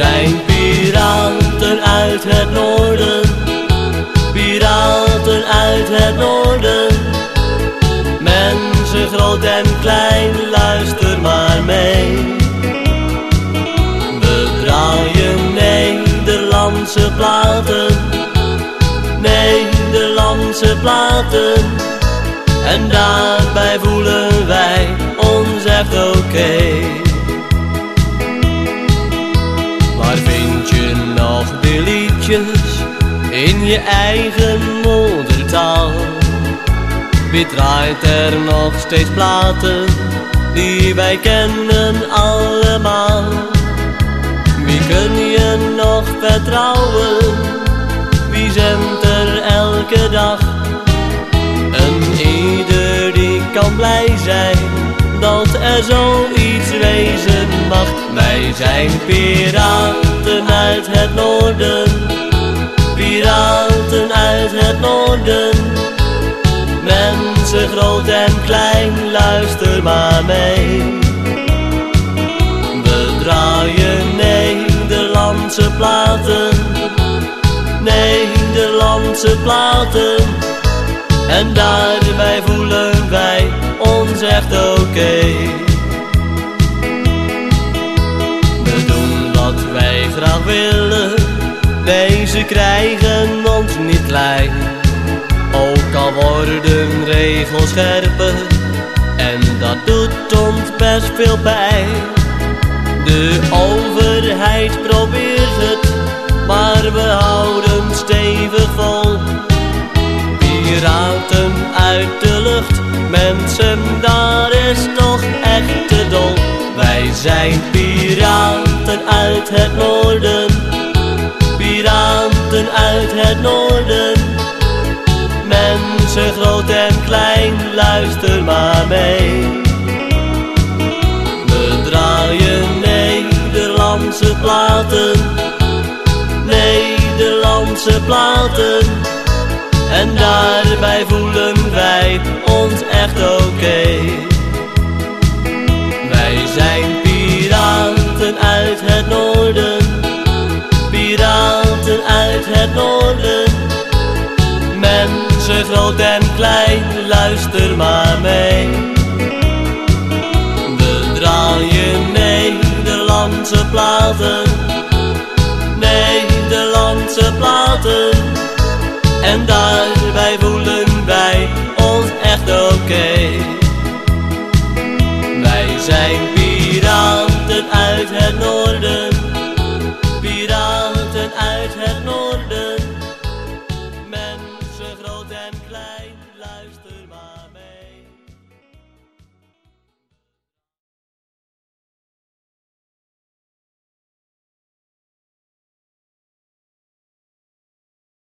Zijn piraten uit het noorden, piraten uit het noorden. Mensen groot en klein, luister maar mee. We draaien Nederlandse platen, Nederlandse platen. En daarbij voelen wij in je eigen moedertaal? Wie draait er nog steeds platen die wij kennen allemaal? Wie kun je nog vertrouwen? Wie zendt er elke dag? En ieder die kan blij zijn dat er zoiets wezen mag. Wij zijn piraten uit het noorden, Mensen groot en klein, luister maar mee. We draaien Nederlandse platen, Nederlandse platen. En daarbij voelen wij ons echt oké. We doen wat wij graag willen, deze krijgen worden regels scherper, en dat doet ons best veel pijn. De overheid probeert het, maar we houden stevig vol. Piraten uit de lucht, mensen, daar is toch echt te dol. Wij zijn piraten uit het noorden, piraten uit het noorden. Groot en klein, luister maar mee. We draaien Nederlandse platen, Nederlandse platen. En daarbij voelen wij ons echt oké. Wij zijn piraten uit het noorden, piraten uit het noorden. Groot en klein, luister maar mee. We draaien Nederlandse platen, Nederlandse platen. En daar and glad.